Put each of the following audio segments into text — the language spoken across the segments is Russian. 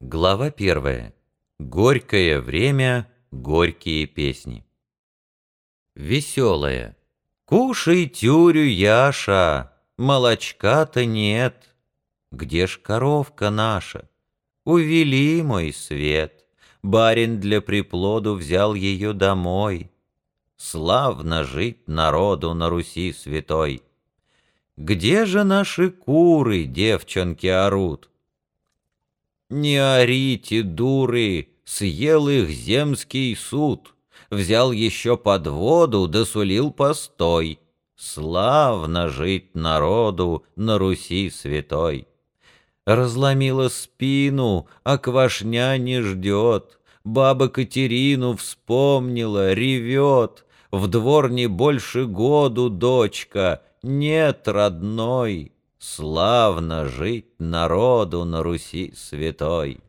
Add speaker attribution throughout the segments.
Speaker 1: Глава первая. Горькое время, горькие песни. Веселая. Кушай тюрю, Яша, молочка-то нет. Где ж коровка наша? Увели мой свет. Барин для приплоду взял ее домой. Славно жить народу на Руси святой. Где же наши куры, девчонки, орут? Не орите, дуры, съел их земский суд, Взял еще под воду, досулил постой. Славно жить народу на Руси святой. Разломила спину, а квашня не ждет. Баба Катерину вспомнила, ревет. В двор не больше году, дочка, нет родной. Славно жить народу на Руси святой.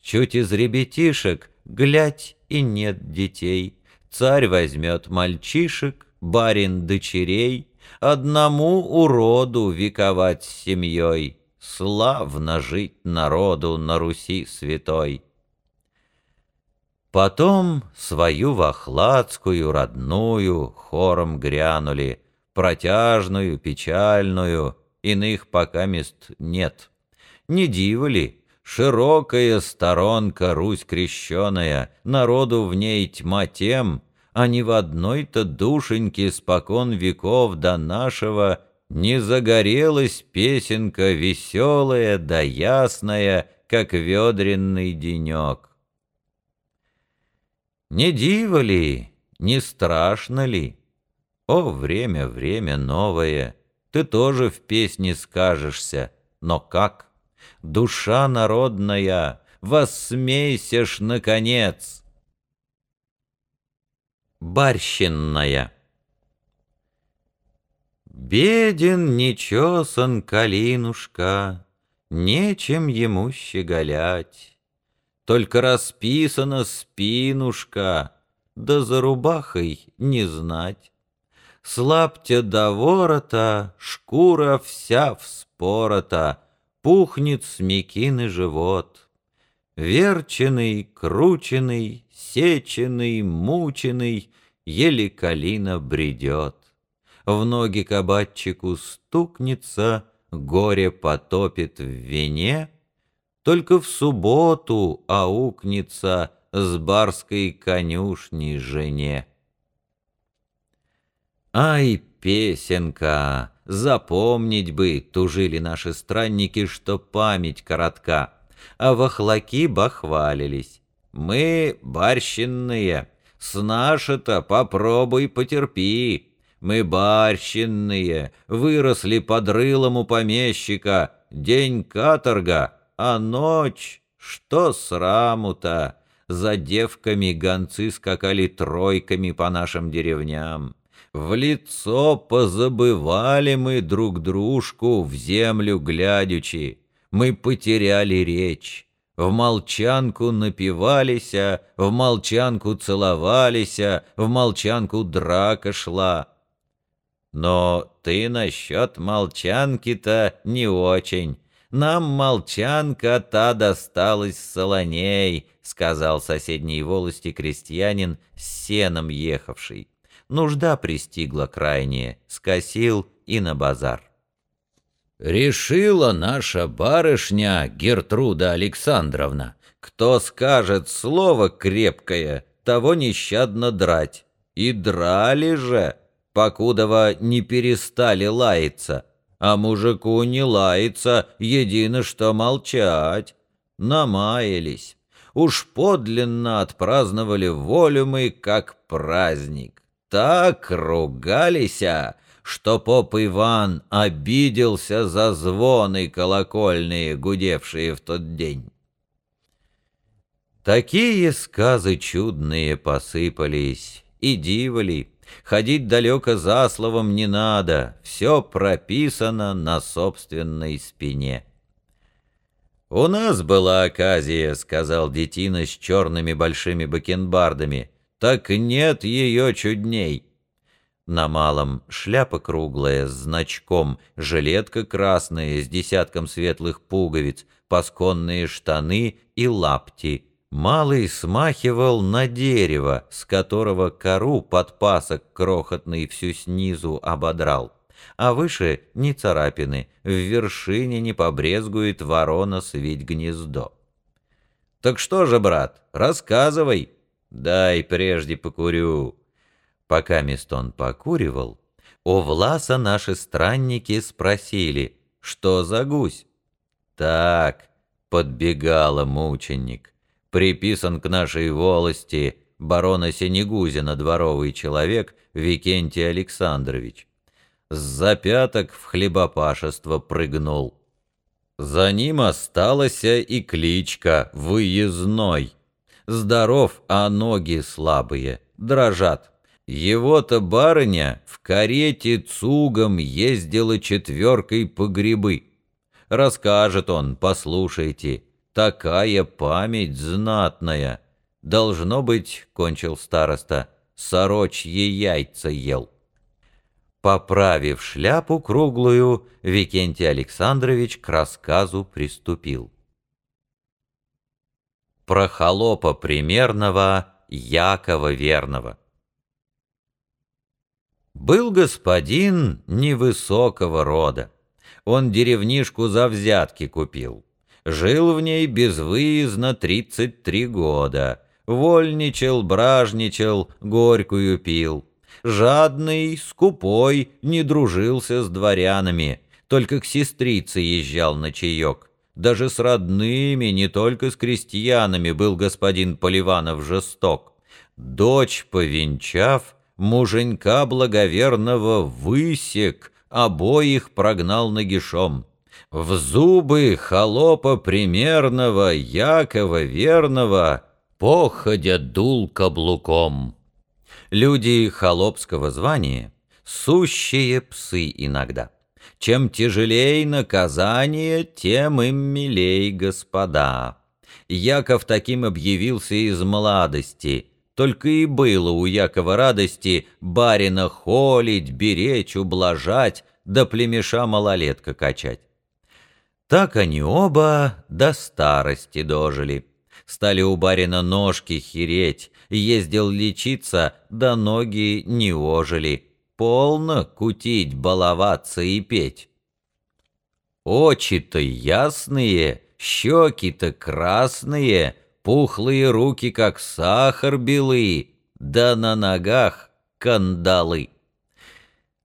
Speaker 1: Чуть из ребятишек, глядь, и нет детей. Царь возьмет мальчишек, барин дочерей, Одному уроду вековать с семьей, Славно жить народу на Руси святой. Потом свою вахладскую родную хором грянули, Протяжную, печальную, иных пока мест нет. Не диво ли, широкая сторонка Русь крещеная, народу в ней тьма тем, а ни в одной-то душеньке спокон веков до нашего не загорелась песенка веселая да ясная, как ведренный денек. Не диво ли, не страшно ли? О, время, время новое! Ты тоже в песне скажешься, но как? Душа народная, воссмейся ж, наконец! Барщинная Беден, нечесан калинушка, Нечем ему щеголять. Только расписана спинушка, Да за рубахой не знать. Слабьте до ворота, шкура вся вспорота, Пухнет смекиный живот. Верченый, крученный, сеченый, мученый, Еле калина бредет. В ноги кабачику стукнется, Горе потопит в вине, Только в субботу аукнется С барской конюшней жене. Ай, песенка! Запомнить бы, тужили наши странники, что память коротка, а вахлаки бахвалились. Мы барщинные, с наши-то попробуй потерпи. Мы барщинные, выросли под рылом у помещика, день каторга, а ночь, что сраму-то? За девками гонцы скакали тройками по нашим деревням. В лицо позабывали мы друг дружку, в землю глядячи. Мы потеряли речь. В молчанку напивались, в молчанку целовались, в молчанку драка шла. Но ты насчет молчанки-то не очень. Нам молчанка та досталась солоней, сказал соседней волости крестьянин с сеном ехавший нужда пристигла крайняя, скосил и на базар. Решила наша барышня Гертруда Александровна, кто скажет слово крепкое, того нещадно драть. И драли же, покудова не перестали лаяться, а мужику не лаяться, едино что молчать. Намаялись. Уж подлинно отпраздновали волю мы, как праздник так ругались, что поп Иван обиделся за звоны колокольные, гудевшие в тот день. Такие сказы чудные посыпались, и дивали, ходить далеко за словом не надо, все прописано на собственной спине. «У нас была оказия», — сказал детина с черными большими бакенбардами, так нет ее чудней. На малом шляпа круглая с значком, жилетка красная с десятком светлых пуговиц, пасконные штаны и лапти. Малый смахивал на дерево, с которого кору подпасок крохотный всю снизу ободрал. А выше не царапины, в вершине не побрезгует ворона свить гнездо. «Так что же, брат, рассказывай!» «Дай прежде покурю!» Пока Мистон покуривал, у Власа наши странники спросили, что за гусь. Так, подбегала мученик, приписан к нашей волости барона Синегузина дворовый человек Викентий Александрович. С запяток в хлебопашество прыгнул. За ним осталась и кличка «Выездной». Здоров, а ноги слабые, дрожат. Его-то барыня в карете цугом ездила четверкой по грибы. Расскажет он, послушайте, такая память знатная. Должно быть, кончил староста, сорочье яйца ел. Поправив шляпу круглую, Викентий Александрович к рассказу приступил. Про холопа примерного Якова Верного. Был господин невысокого рода. Он деревнишку за взятки купил. Жил в ней безвыездно тридцать три года. Вольничал, бражничал, горькую пил. Жадный, скупой, не дружился с дворянами, только к сестрице езжал на чаек. Даже с родными, не только с крестьянами, был господин Поливанов жесток. Дочь, повенчав, муженька благоверного высек, обоих прогнал нагишом. В зубы холопа примерного, Якова верного, походя дул каблуком. Люди холопского звания — сущие псы иногда. Чем тяжелей наказание, тем им милей господа. Яков таким объявился из молодости — только и было у Якова радости барина холить, беречь, ублажать, да племеша малолетка качать. Так они оба до старости дожили. Стали у барина ножки хереть, ездил лечиться, да ноги не ожили. Полно кутить, баловаться и петь. Очи-то ясные, щеки-то красные — пухлые руки, как сахар белые, да на ногах кандалы.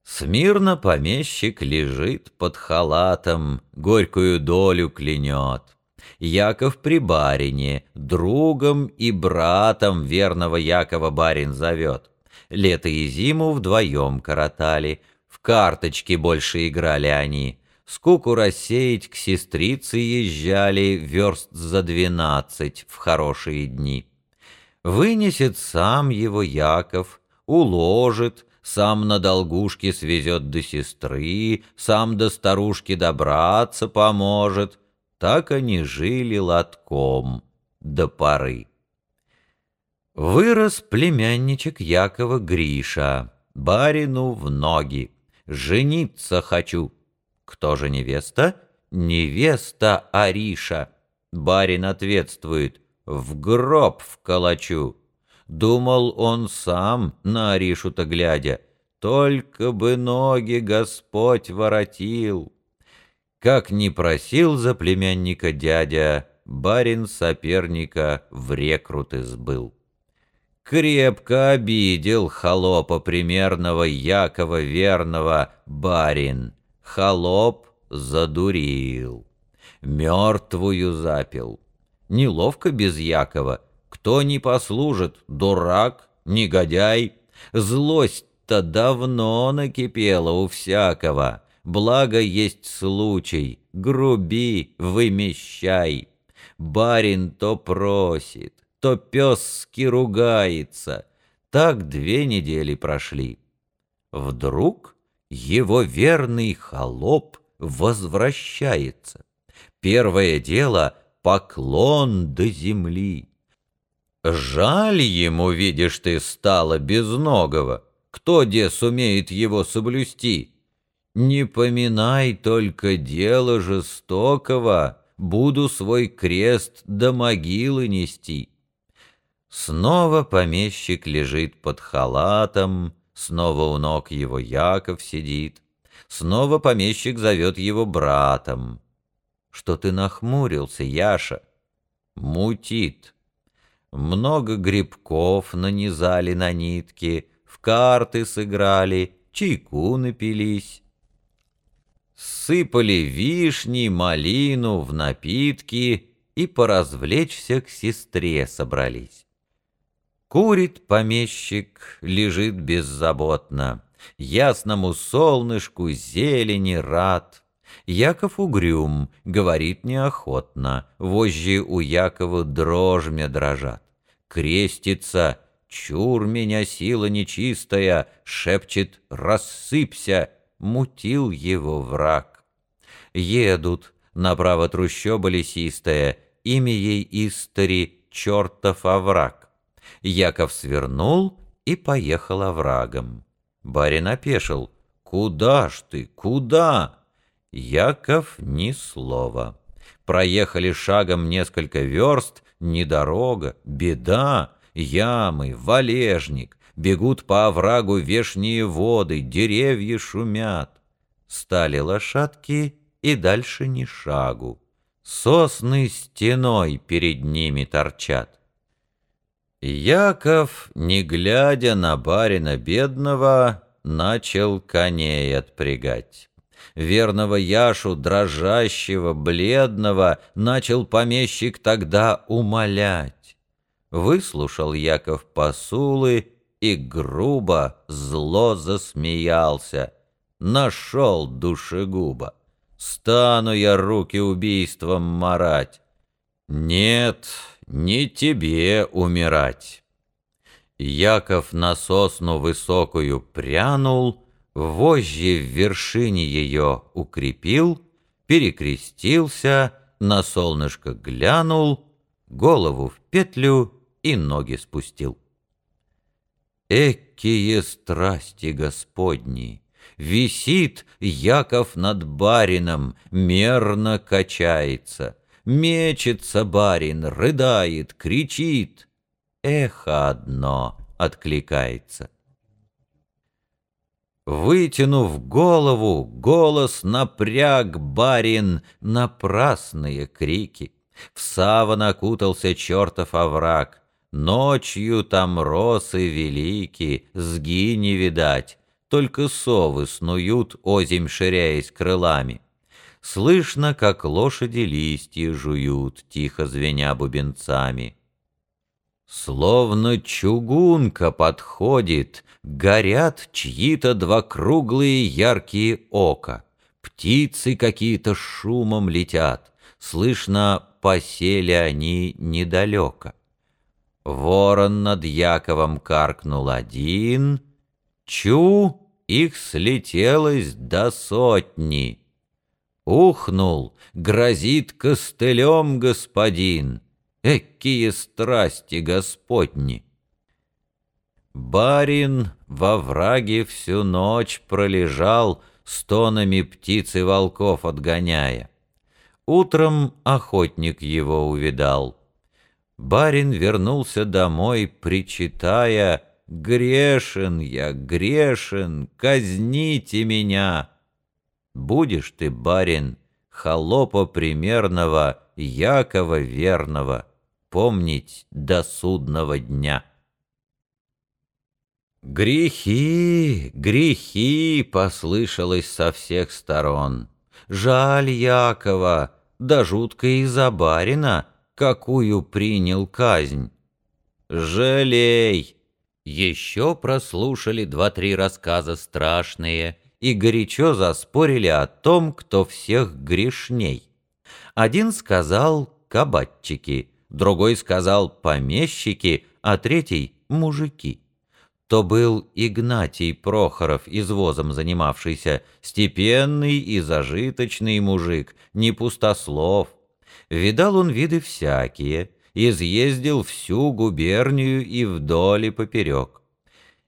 Speaker 1: Смирно помещик лежит под халатом, горькую долю клянет. Яков при барине, другом и братом верного Якова барин зовет. Лето и зиму вдвоем коротали, в карточки больше играли они. Скуку рассеять к сестрице езжали верст за двенадцать в хорошие дни. Вынесет сам его Яков, уложит, сам на долгушке свезет до сестры, сам до старушки добраться поможет. Так они жили лотком до поры. Вырос племянничек Якова Гриша, барину в ноги. «Жениться хочу!» Кто же невеста? Невеста Ариша. Барин ответствует, в гроб вколочу. Думал он сам, на Аришу-то глядя, только бы ноги Господь воротил. Как не просил за племянника дядя, барин соперника в рекруты сбыл. Крепко обидел холопа примерного Якова верного барин. Холоп задурил, мертвую запил. Неловко без Якова. Кто не послужит, дурак, негодяй. Злость-то давно накипела у всякого. Благо есть случай, груби, вымещай. Барин то просит, то пески ругается. Так две недели прошли. Вдруг его верный холоп возвращается. Первое дело — поклон до земли. Жаль ему, видишь ты, стало безногого. кто де сумеет его соблюсти? Не поминай только дело жестокого, буду свой крест до могилы нести. Снова помещик лежит под халатом, снова у ног его Яков сидит, снова помещик зовет его братом. Что ты нахмурился, Яша? Мутит. Много грибков нанизали на нитки, в карты сыграли, чайку напились. Сыпали вишни, малину в напитки и поразвлечься к сестре собрались. Курит помещик, лежит беззаботно, Ясному солнышку зелени рад. Яков угрюм, говорит неохотно, Вожжи у Якова дрожмя дрожат. Крестится, чур меня сила нечистая, Шепчет, рассыпься, мутил его враг. Едут, направо трущоба лесистая, Имя ей истори чертов овраг. Яков свернул и поехал оврагом. Барин опешил. «Куда ж ты? Куда?» Яков ни слова. Проехали шагом несколько верст, не дорога, беда, ямы, валежник. Бегут по оврагу вешние воды, деревья шумят. Стали лошадки, и дальше ни шагу. Сосны стеной перед ними торчат. Яков, не глядя на барина бедного, начал коней отпрягать. Верного Яшу, дрожащего, бледного, начал помещик тогда умолять. Выслушал Яков посулы и грубо, зло засмеялся. Нашел душегуба. Стану я руки убийством марать. Нет, не тебе умирать. Яков на сосну высокую прянул, вожжи в вершине ее укрепил, перекрестился, на солнышко глянул, голову в петлю и ноги спустил. Экие страсти Господни! Висит Яков над барином, мерно качается — Мечется барин, рыдает, кричит. Эхо одно откликается. Вытянув голову, голос напряг барин напрасные крики. В саван окутался чертов овраг. Ночью там росы велики, сги не видать, Только совы снуют, озимь ширяясь крылами. Слышно, как лошади листья жуют, тихо звеня бубенцами. Словно чугунка подходит, горят чьи-то два круглые яркие ока. Птицы какие-то шумом летят, слышно, посели они недалеко. Ворон над Яковом каркнул один, чу, их слетелось до сотни. Ухнул, грозит костылем господин. Экие страсти господни! Барин во враге всю ночь пролежал, Стонами птиц и волков отгоняя. Утром охотник его увидал. Барин вернулся домой, причитая, «Грешен я, грешен, казните меня!» Будешь ты, барин, холопа примерного, Якова верного, помнить до судного дня. Грехи, грехи послышалось со всех сторон. Жаль Якова, да жутко и за барина, какую принял казнь. Жалей! Еще прослушали два-три рассказа страшные — и горячо заспорили о том, кто всех грешней. Один сказал «кабатчики», другой сказал «помещики», а третий «мужики». То был Игнатий Прохоров, извозом занимавшийся, степенный и зажиточный мужик, не пустослов. Видал он виды всякие, изъездил всю губернию и вдоль и поперек.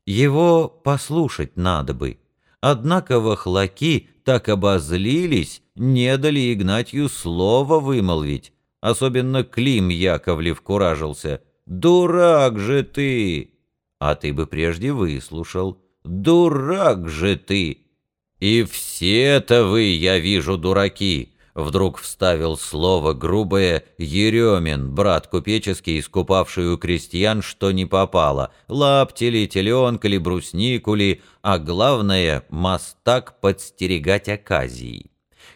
Speaker 1: Его послушать надо бы. Однако вахлаки так обозлились, не дали Игнатью слова вымолвить. Особенно Клим Яковлев куражился. «Дурак же ты!» А ты бы прежде выслушал. «Дурак же ты!» «И все-то вы, я вижу, дураки!» Вдруг вставил слово грубое Еремин, брат купеческий, искупавший у крестьян, что не попало, лапти ли, теленка ли, бруснику ли, а главное — мастак подстерегать оказии.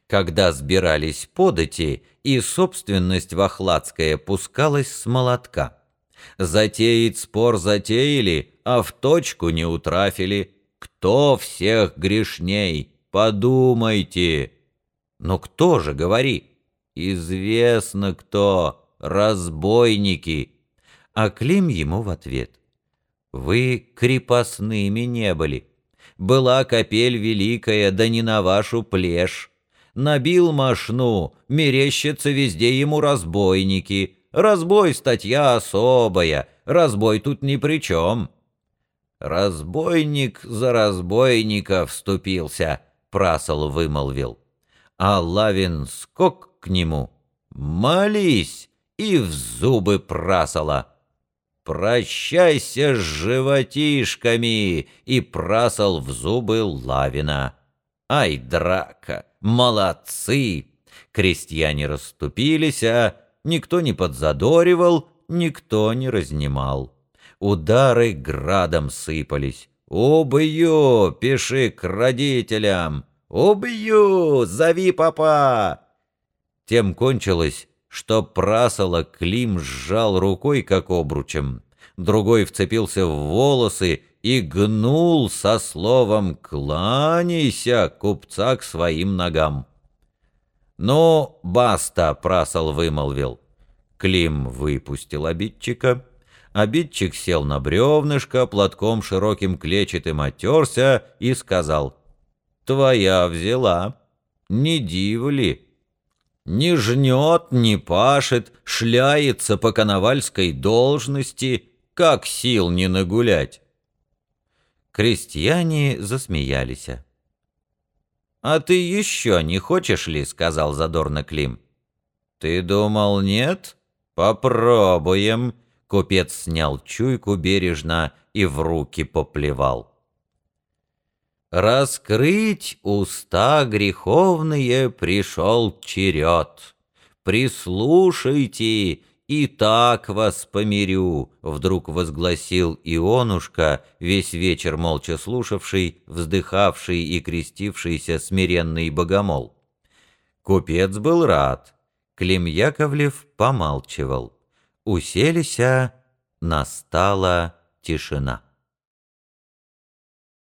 Speaker 1: Когда сбирались подати, и собственность вахладская пускалась с молотка. Затеять спор затеяли, а в точку не утрафили. Кто всех грешней? Подумайте!» Но кто же, говори? Известно кто, разбойники. А Клим ему в ответ. Вы крепостными не были. Была капель великая, да не на вашу плешь. Набил машну, мерещится везде ему разбойники. Разбой статья особая, разбой тут ни при чем. Разбойник за разбойника вступился, прасол вымолвил а Лавин скок к нему. «Молись!» и в зубы прасала. «Прощайся с животишками!» и прасал в зубы Лавина. «Ай, драка! Молодцы!» Крестьяне расступились, а никто не подзадоривал, никто не разнимал. Удары градом сыпались. «Убью! Пиши к родителям!» «Убью! Зови папа!» Тем кончилось, что прасола Клим сжал рукой, как обручем, другой вцепился в волосы и гнул со словом «Кланяйся, купца, к своим ногам». «Ну, баста!» — прасол вымолвил. Клим выпустил обидчика. Обидчик сел на бревнышко, платком широким клетчатым отерся и сказал — твоя взяла. Не дивли. Не жнет, не пашет, шляется по коновальской должности, как сил не нагулять. Крестьяне засмеялись. «А ты еще не хочешь ли?» — сказал задорно Клим. «Ты думал, нет? Попробуем». Купец снял чуйку бережно и в руки поплевал. Раскрыть уста греховные пришел черед. Прислушайте, и так вас помирю, вдруг возгласил Ионушка, весь вечер молча слушавший, вздыхавший и крестившийся смиренный богомол. Купец был рад. Клим Яковлев помалчивал. Уселися, настала тишина.